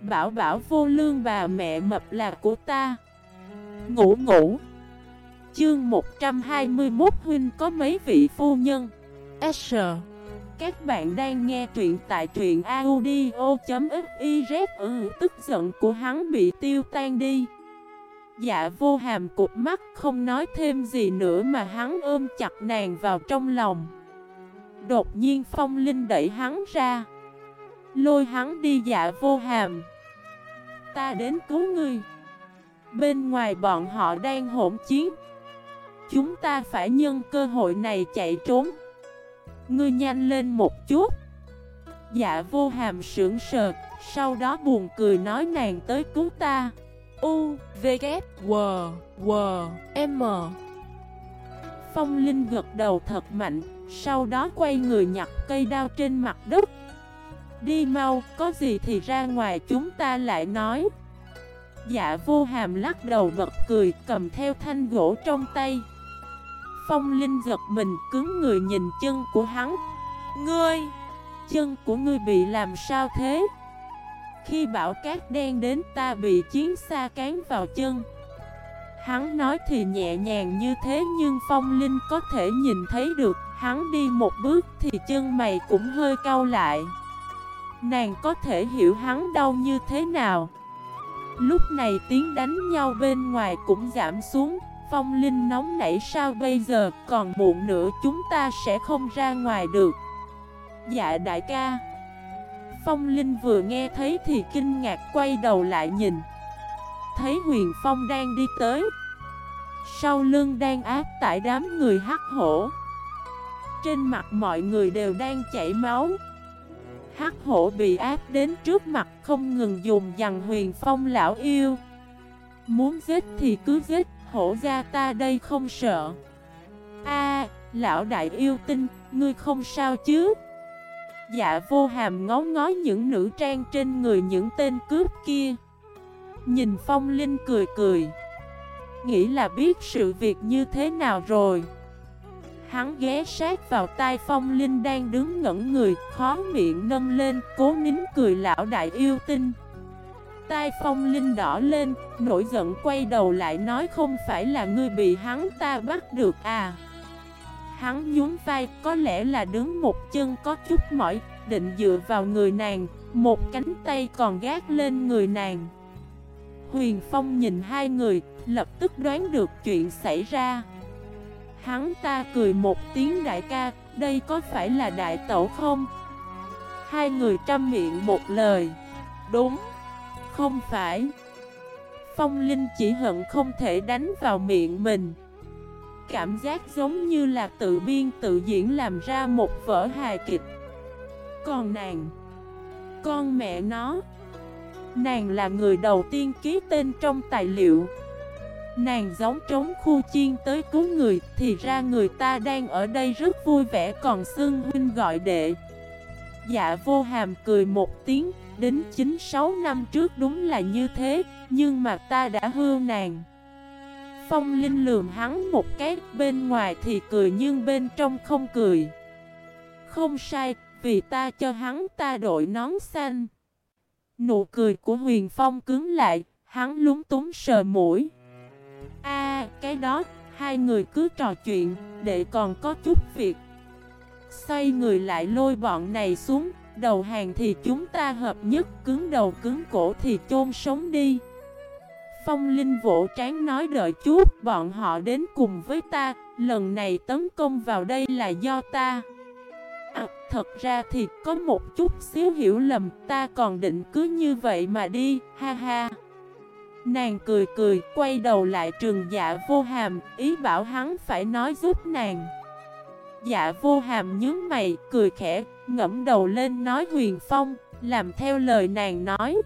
Bảo bảo vô lương bà mẹ mập là của ta. Ngủ ngủ. Chương 121 Huynh có mấy vị phu nhân? S. Các bạn đang nghe truyện tại truyện audio.xyz ừ, Tức giận của hắn bị tiêu tan đi. Dạ vô hàm cục mắt không nói thêm gì nữa mà hắn ôm chặt nàng vào trong lòng. Đột nhiên phong linh đẩy hắn ra. Lôi hắn đi dạ vô hàm. Ta đến cứu ngươi. Bên ngoài bọn họ đang hỗn chiến. Chúng ta phải nhân cơ hội này chạy trốn. Ngươi nhanh lên một chút. Dạ vô hàm sưởng sờ Sau đó buồn cười nói nàng tới cứu ta. U, V, K, W, W, M. Phong Linh gật đầu thật mạnh Sau đó quay người nhặt cây đao trên mặt đất. Đi mau, có gì thì ra ngoài chúng ta lại nói. Dạ vô hàm lắc đầu bật cười cầm theo thanh gỗ trong tay. Phong Linh giật mình cứng người nhìn chân của hắn. Ngươi, chân của ngươi bị làm sao thế? Khi bão cát đen đến ta bị chiến xa cán vào chân. Hắn nói thì nhẹ nhàng như thế nhưng Phong Linh có thể nhìn thấy được. Hắn đi một bước thì chân mày cũng hơi cau lại. Nàng có thể hiểu hắn đau như thế nào. Lúc này tiếng đánh nhau bên ngoài cũng giảm xuống, Phong Linh nóng nảy sao bây giờ, Còn muộn nữa chúng ta sẽ không ra ngoài được. Dạ đại ca. Phong Linh vừa nghe thấy thì kinh ngạc quay đầu lại nhìn. Thấy Huyền Phong đang đi tới. Sau lưng đang áp tại đám người hắc hổ. Trên mặt mọi người đều đang chảy máu. Hắc hổ bị áp đến trước mặt không ngừng dùng dằn huyền phong lão yêu. Muốn giết thì cứ giết, hổ ra ta đây không sợ. A, lão đại yêu tinh, ngươi không sao chứ? Dạ vô hàm ngó ngó những nữ trang trên người những tên cướp kia. Nhìn phong linh cười cười. Nghĩ là biết sự việc như thế nào rồi. Hắn ghé sát vào tai phong linh đang đứng ngẩn người, Khó miệng nâng lên, cố nín cười, lão đại yêu tinh. Tai phong linh đỏ lên, Nổi giận quay đầu lại nói, không phải là ngươi bị hắn ta bắt được à? Hắn nhún vai, có lẽ là đứng một chân có chút mỏi, Định dựa vào người nàng, Một cánh tay còn gác lên người nàng. Huyền Phong nhìn hai người, Lập tức đoán được chuyện xảy ra. Hắn ta cười một tiếng đại ca, đây có phải là đại tẩu không? Hai người trăm miệng một lời. Đúng, không phải. Phong Linh chỉ hận không thể đánh vào miệng mình. Cảm giác giống như là tự biên tự diễn làm ra một vở hài kịch. Còn nàng, con mẹ nó, nàng là người đầu tiên ký tên trong tài liệu. Nàng giống trống khu chiên tới cứu người, Thì ra người ta đang ở đây rất vui vẻ, Còn xưng huynh gọi đệ. Dạ vô hàm cười một tiếng, Đến 9-6 năm trước đúng là như thế, Nhưng mà ta đã hư nàng. Phong Linh lườm hắn một cái, Bên ngoài thì cười nhưng bên trong không cười. Không sai, Vì ta cho hắn ta đội nón xanh. Nụ cười của Huyền Phong cứng lại, Hắn lúng túng sờ mũi a cái đó, hai người cứ trò chuyện, để còn có chút việc. Xoay người lại lôi bọn này xuống, đầu hàng thì chúng ta hợp nhất, cứng đầu cứng cổ thì chôn sống đi. Phong Linh vỗ trán nói đợi chút, bọn họ đến cùng với ta, lần này tấn công vào đây là do ta. À, thật ra thì có một chút xíu hiểu lầm, ta còn định cứ như vậy mà đi, ha ha. Nàng cười cười, quay đầu lại trường dạ vô hàm, ý bảo hắn phải nói giúp nàng. Dạ vô hàm nhớ mày, cười khẽ, ngẫm đầu lên nói Huyền Phong, làm theo lời nàng nói.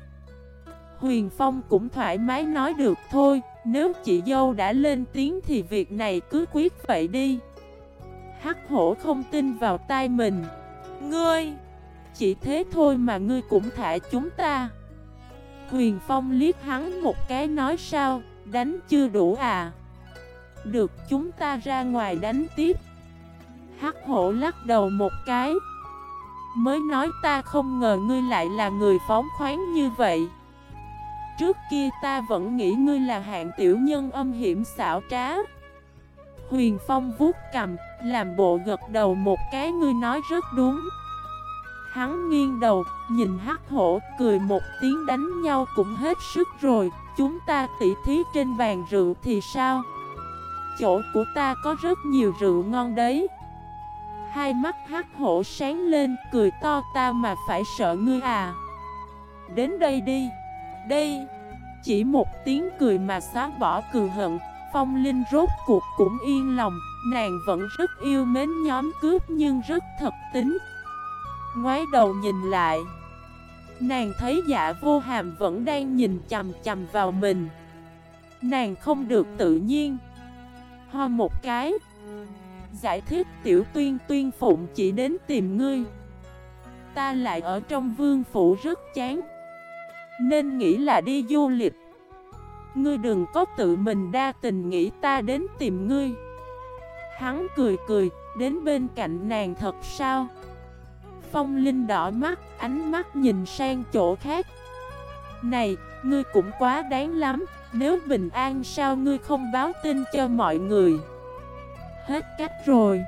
Huyền Phong cũng thoải mái nói được thôi, nếu chị dâu đã lên tiếng thì việc này cứ quyết vậy đi. Hắc hổ không tin vào tai mình. Ngươi, chỉ thế thôi mà ngươi cũng thả chúng ta. Huyền Phong liếc hắn một cái nói sao, đánh chưa đủ à? Được chúng ta ra ngoài đánh tiếp. Hắc hổ lắc đầu một cái. Mới nói ta không ngờ ngươi lại là người phóng khoáng như vậy. Trước kia ta vẫn nghĩ ngươi là hạng tiểu nhân âm hiểm xảo trá Huyền Phong vuốt cầm, làm bộ gật đầu một cái ngươi nói rất đúng Hắn nghiêng đầu, nhìn hắc hổ, cười một tiếng đánh nhau cũng hết sức rồi. Chúng ta tỉ thí trên bàn rượu thì sao? Chỗ của ta có rất nhiều rượu ngon đấy. Hai mắt hắc hổ sáng lên, cười to ta mà phải sợ ngươi à. Đến đây đi Đây. Chỉ một tiếng cười mà xóa bỏ cường hận Phong Linh rốt cuộc cũng yên lòng. Nàng vẫn rất yêu mến nhóm cướp nhưng rất thật tính. Ngoái đầu nhìn lại. Nàng thấy dạ vô hàm vẫn đang nhìn chầm chầm vào mình. Nàng không được tự nhiên. Ho một cái. Giải thích tiểu tuyên tuyên phụng chỉ đến tìm ngươi. Ta lại ở trong vương phủ rất chán. Nên nghĩ là đi du lịch. Ngươi đừng có tự mình đa tình nghĩ ta đến tìm ngươi. Hắn cười cười, đến bên cạnh nàng thật sao? Phong Linh đỏ mắt, ánh mắt nhìn sang chỗ khác. Này, ngươi cũng quá đáng lắm Nếu bình an sao ngươi không báo tin cho mọi người? Hết cách rồi.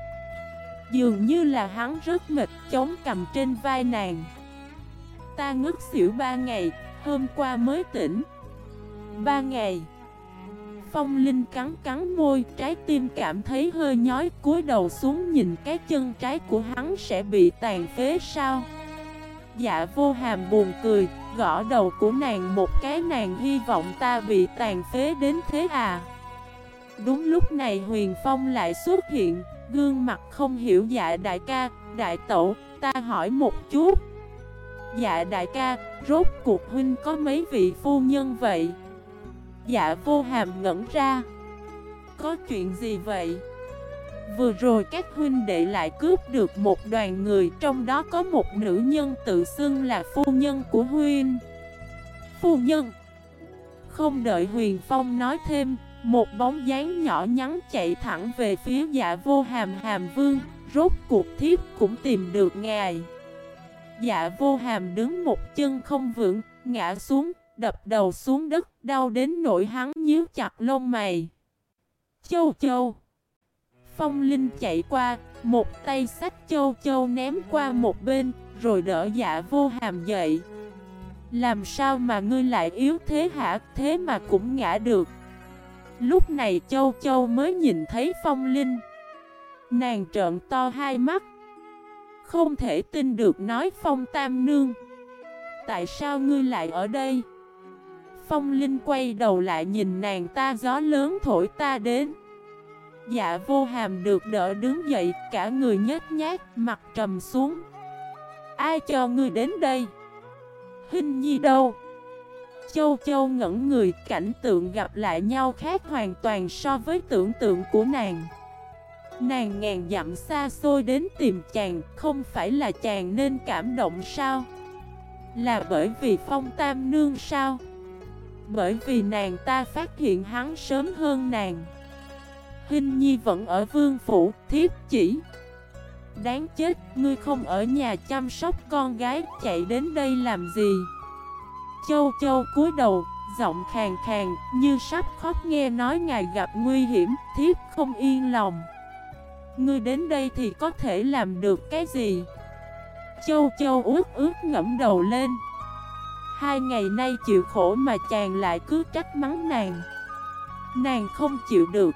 Dường như là hắn rất mệt chống cầm trên vai nàng. Ta ngất xỉu ba ngày, hôm qua mới tỉnh. Ba ngày. Phong Linh cắn cắn môi, trái tim cảm thấy hơi nhói, cúi đầu xuống nhìn cái chân trái của hắn sẽ bị tàn phế sao? Dạ vô hàm buồn cười, gõ đầu của nàng một cái nàng hy vọng ta bị tàn phế đến thế à? Đúng lúc này Huyền Phong lại xuất hiện, gương mặt không hiểu dạ đại ca, đại tẩu, ta hỏi một chút. Dạ đại ca, rốt cuộc huynh có mấy vị phu nhân vậy? Dạ vô hàm ngẩn ra. Có chuyện gì vậy? Vừa rồi các huynh đệ lại cướp được một đoàn người, Trong đó có một nữ nhân tự xưng là phu nhân của huynh. Phu nhân. Không đợi Huyền Phong nói thêm, Một bóng dáng nhỏ nhắn chạy thẳng về phía dạ vô hàm hàm vương, Rốt cuộc thiếp cũng tìm được ngài. Dạ vô hàm đứng một chân không vững, Ngã xuống đập đầu xuống đất, đau đến nỗi hắn nhíu chặt lông mày. Châu châu. Phong Linh chạy qua, một tay sách châu châu ném qua một bên, rồi đỡ dạ vô hàm dậy. Làm sao mà ngươi lại yếu thế hả, thế mà cũng ngã được. Lúc này châu châu mới nhìn thấy Phong Linh. Nàng trợn to hai mắt. Không thể tin được nói Phong Tam Nương. Tại sao ngươi lại ở đây? Phong Linh quay đầu lại nhìn nàng ta gió lớn thổi ta đến. Dạ vô hàm được đỡ đứng dậy, Cả người nhét nhát mặt trầm xuống. Ai cho ngươi đến đây? Hình nhi đâu? Châu châu ngẩn người, Cảnh tượng gặp lại nhau khác hoàn toàn so với tưởng tượng của nàng. Nàng ngàn dặm xa xôi đến tìm chàng, Không phải là chàng nên cảm động sao? Là bởi vì phong tam nương sao? Bởi vì nàng ta phát hiện hắn sớm hơn nàng. Hình nhi vẫn ở vương phủ, thiếp chỉ. Đáng chết, ngươi không ở nhà chăm sóc con gái, chạy đến đây làm gì? Châu châu cúi đầu, giọng khàn khàn, như sắp khóc nghe nói ngài gặp nguy hiểm, thiếp không yên lòng. Ngươi đến đây thì có thể làm được cái gì? Châu châu ướt ướt ngẫm đầu lên. Hai ngày nay chịu khổ mà chàng lại cứ trách mắng nàng. Nàng không chịu được.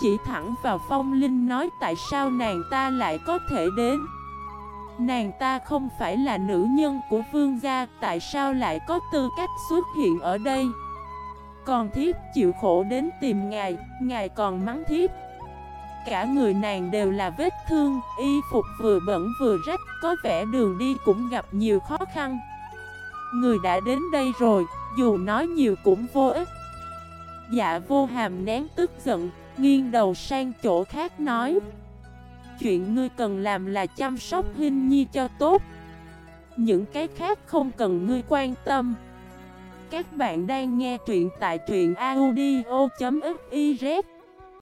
Chỉ thẳng vào phong linh nói tại sao nàng ta lại có thể đến? Nàng ta không phải là nữ nhân của vương gia, Tại sao lại có tư cách xuất hiện ở đây? Còn thiếp chịu khổ đến tìm ngài Ngài còn mắng thiếp. Cả người nàng đều là vết thương, Y phục vừa bẩn vừa rách, Có vẻ đường đi cũng gặp nhiều khó khăn. Người đã đến đây rồi, dù nói nhiều cũng vô ích. Dạ vô hàm nén tức giận, nghiêng đầu sang chỗ khác nói. Chuyện ngươi cần làm là chăm sóc Hinh Nhi cho tốt. Những cái khác không cần ngươi quan tâm. Các bạn đang nghe truyện tại truyện audio.fif